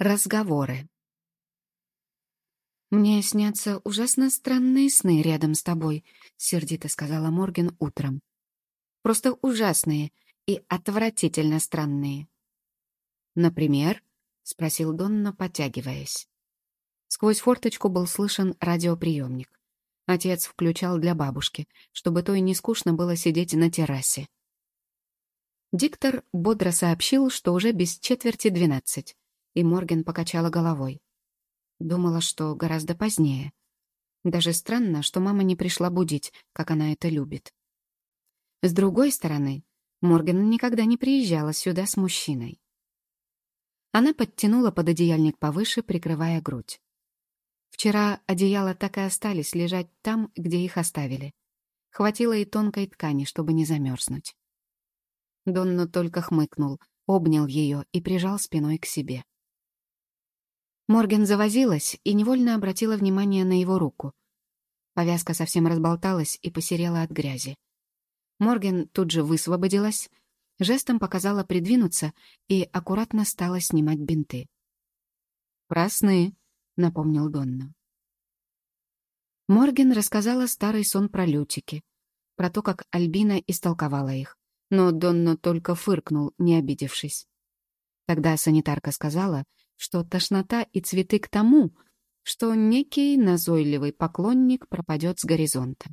Разговоры. «Мне снятся ужасно странные сны рядом с тобой», — сердито сказала Морген утром. «Просто ужасные и отвратительно странные». «Например?» — спросил Донна, потягиваясь. Сквозь форточку был слышен радиоприемник. Отец включал для бабушки, чтобы той не скучно было сидеть на террасе. Диктор бодро сообщил, что уже без четверти двенадцать и Морген покачала головой. Думала, что гораздо позднее. Даже странно, что мама не пришла будить, как она это любит. С другой стороны, Морген никогда не приезжала сюда с мужчиной. Она подтянула пододеяльник повыше, прикрывая грудь. Вчера одеяла так и остались лежать там, где их оставили. Хватило и тонкой ткани, чтобы не замерзнуть. Донно только хмыкнул, обнял ее и прижал спиной к себе. Морген завозилась и невольно обратила внимание на его руку. Повязка совсем разболталась и посерела от грязи. Морген тут же высвободилась, жестом показала придвинуться и аккуратно стала снимать бинты. «Просны», — напомнил Донна. Морген рассказала старый сон про лютики, про то, как Альбина истолковала их, но Донна только фыркнул, не обидевшись. Тогда санитарка сказала, что тошнота и цветы к тому, что некий назойливый поклонник пропадет с горизонта.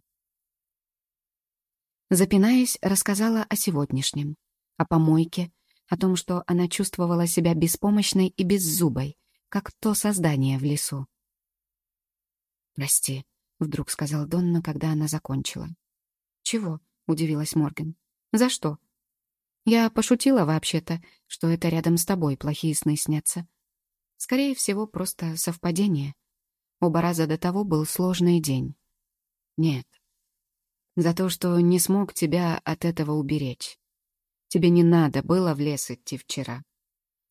Запинаясь, рассказала о сегодняшнем, о помойке, о том, что она чувствовала себя беспомощной и беззубой, как то создание в лесу. «Прости», — вдруг сказал Донна, когда она закончила. «Чего?» — удивилась Морген. «За что?» «Я пошутила вообще-то, что это рядом с тобой плохие сны снятся. Скорее всего, просто совпадение. Оба раза до того был сложный день. Нет. За то, что не смог тебя от этого уберечь. Тебе не надо было в лес идти вчера.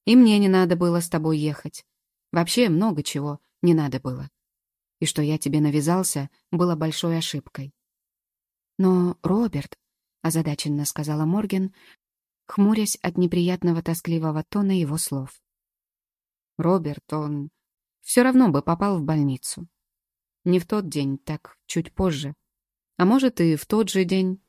И мне не надо было с тобой ехать. Вообще много чего не надо было. И что я тебе навязался, было большой ошибкой. Но, Роберт, — озадаченно сказала Морген, хмурясь от неприятного тоскливого тона его слов. Роберт, он все равно бы попал в больницу. Не в тот день, так чуть позже. А может, и в тот же день.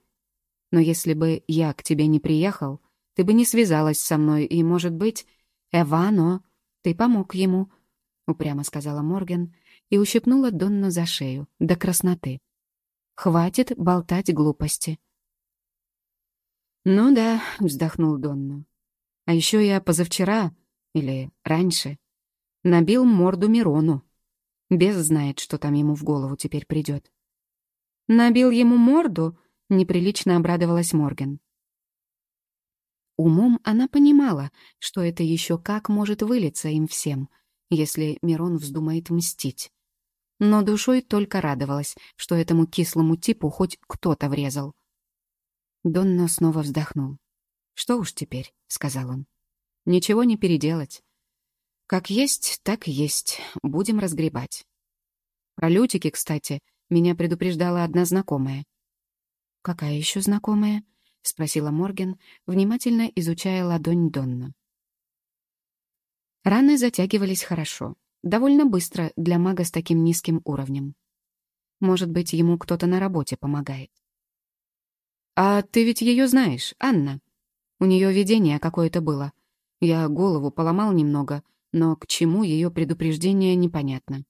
Но если бы я к тебе не приехал, ты бы не связалась со мной, и, может быть, Эвано, ты помог ему, — упрямо сказала Морген и ущипнула Донну за шею, до красноты. «Хватит болтать глупости». «Ну да», — вздохнул Донну. «А еще я позавчера, или раньше, Набил морду Мирону. Без знает, что там ему в голову теперь придет. «Набил ему морду?» — неприлично обрадовалась Морген. Умом она понимала, что это еще как может вылиться им всем, если Мирон вздумает мстить. Но душой только радовалась, что этому кислому типу хоть кто-то врезал. Донно снова вздохнул. «Что уж теперь», — сказал он. «Ничего не переделать. Как есть, так есть. Будем разгребать. Про лютики, кстати, меня предупреждала одна знакомая. «Какая еще знакомая?» — спросила Морген, внимательно изучая ладонь Донна. Раны затягивались хорошо, довольно быстро для мага с таким низким уровнем. Может быть, ему кто-то на работе помогает. «А ты ведь ее знаешь, Анна. У нее видение какое-то было. Я голову поломал немного, но к чему ее предупреждение непонятно.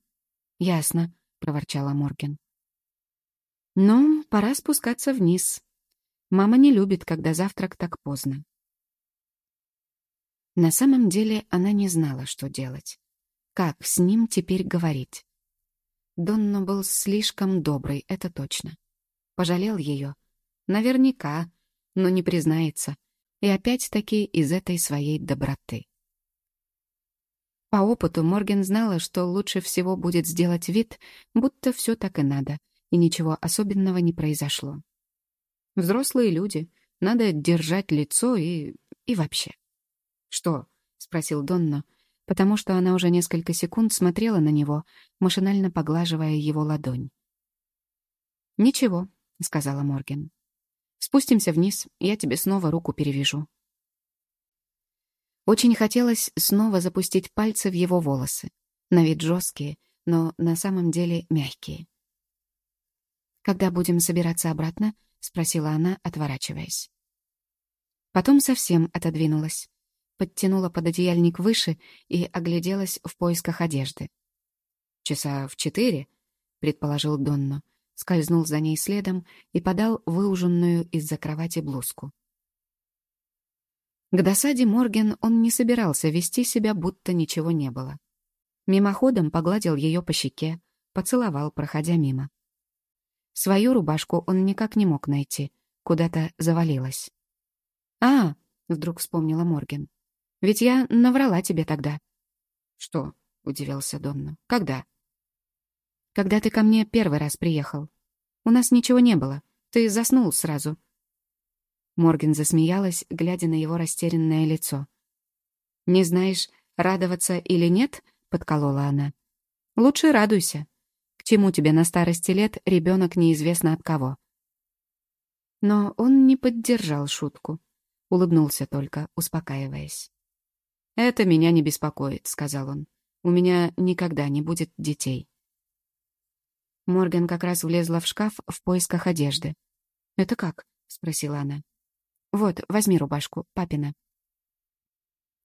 «Ясно», — проворчала Морген. «Ну, пора спускаться вниз. Мама не любит, когда завтрак так поздно». На самом деле она не знала, что делать. Как с ним теперь говорить? Донно был слишком добрый, это точно. Пожалел ее? Наверняка, но не признается. И опять-таки из этой своей доброты. По опыту Морген знала, что лучше всего будет сделать вид, будто все так и надо, и ничего особенного не произошло. Взрослые люди, надо держать лицо и... и вообще. «Что?» — спросил Донна, потому что она уже несколько секунд смотрела на него, машинально поглаживая его ладонь. «Ничего», — сказала Морген. «Спустимся вниз, я тебе снова руку перевяжу». Очень хотелось снова запустить пальцы в его волосы. На вид жесткие, но на самом деле мягкие. «Когда будем собираться обратно?» — спросила она, отворачиваясь. Потом совсем отодвинулась, подтянула пододеяльник выше и огляделась в поисках одежды. «Часа в четыре?» — предположил Донно, скользнул за ней следом и подал выуженную из-за кровати блузку. К досаде Морген он не собирался вести себя, будто ничего не было. Мимоходом погладил ее по щеке, поцеловал, проходя мимо. Свою рубашку он никак не мог найти, куда-то завалилась. «А!» — вдруг вспомнила Морген. «Ведь я наврала тебе тогда». «Что?» — удивился Донна. «Когда?» «Когда ты ко мне первый раз приехал. У нас ничего не было. Ты заснул сразу. Морген засмеялась, глядя на его растерянное лицо. «Не знаешь, радоваться или нет?» — подколола она. «Лучше радуйся. К чему тебе на старости лет ребенок неизвестно от кого?» Но он не поддержал шутку. Улыбнулся только, успокаиваясь. «Это меня не беспокоит», — сказал он. «У меня никогда не будет детей». Морган как раз влезла в шкаф в поисках одежды. «Это как?» — спросила она. «Вот, возьми рубашку, папина».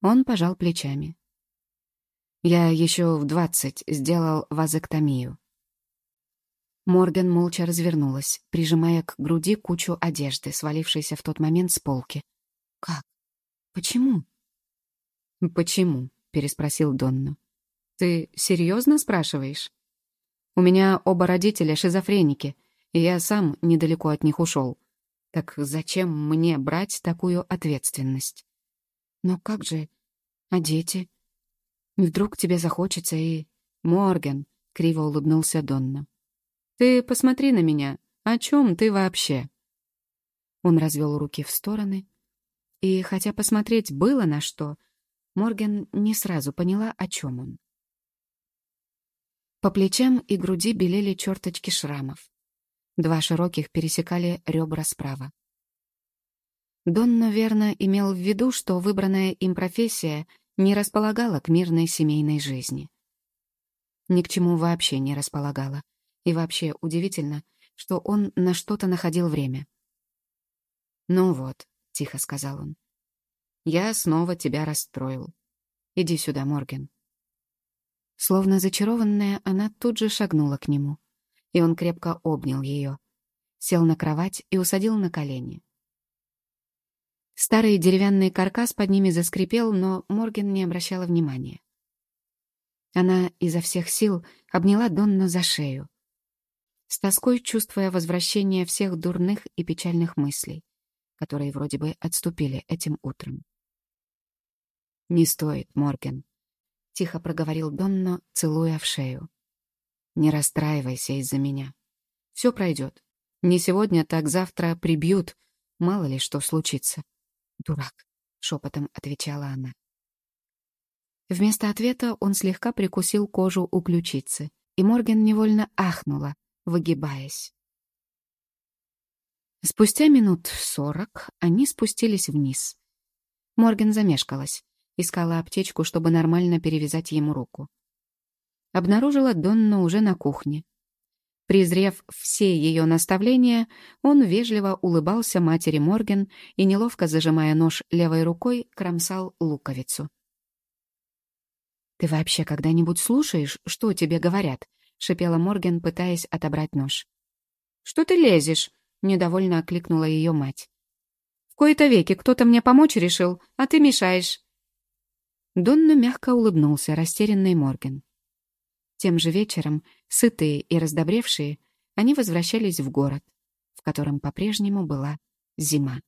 Он пожал плечами. «Я еще в двадцать сделал вазоктомию». Морган молча развернулась, прижимая к груди кучу одежды, свалившейся в тот момент с полки. «Как? Почему?» «Почему?» — переспросил Донну. «Ты серьезно спрашиваешь?» «У меня оба родителя шизофреники, и я сам недалеко от них ушел. Так зачем мне брать такую ответственность? Но как же... А дети? Вдруг тебе захочется и... Морген, — криво улыбнулся Донна. Ты посмотри на меня. О чем ты вообще? Он развел руки в стороны. И хотя посмотреть было на что, Морген не сразу поняла, о чем он. По плечам и груди белели черточки шрамов. Два широких пересекали ребра справа. Дон, наверное, имел в виду, что выбранная им профессия не располагала к мирной семейной жизни. Ни к чему вообще не располагала. И вообще удивительно, что он на что-то находил время. «Ну вот», — тихо сказал он, — «я снова тебя расстроил. Иди сюда, Морген». Словно зачарованная, она тут же шагнула к нему и он крепко обнял ее, сел на кровать и усадил на колени. Старый деревянный каркас под ними заскрипел, но Морген не обращала внимания. Она изо всех сил обняла Донну за шею, с тоской чувствуя возвращение всех дурных и печальных мыслей, которые вроде бы отступили этим утром. «Не стоит, Морген», — тихо проговорил Донно, целуя в шею. Не расстраивайся из-за меня. Все пройдет. Не сегодня, так завтра прибьют. Мало ли что случится. Дурак, шепотом отвечала она. Вместо ответа он слегка прикусил кожу у ключицы, и Морген невольно ахнула, выгибаясь. Спустя минут сорок они спустились вниз. Морген замешкалась, искала аптечку, чтобы нормально перевязать ему руку обнаружила Донну уже на кухне. Презрев все ее наставления, он вежливо улыбался матери Морген и, неловко зажимая нож левой рукой, кромсал луковицу. «Ты вообще когда-нибудь слушаешь, что тебе говорят?» — шипела Морген, пытаясь отобрать нож. «Что ты лезешь?» — недовольно окликнула ее мать. «В кои-то веки кто-то мне помочь решил, а ты мешаешь». Донна мягко улыбнулся, растерянный Морген. Тем же вечером, сытые и раздобревшие, они возвращались в город, в котором по-прежнему была зима.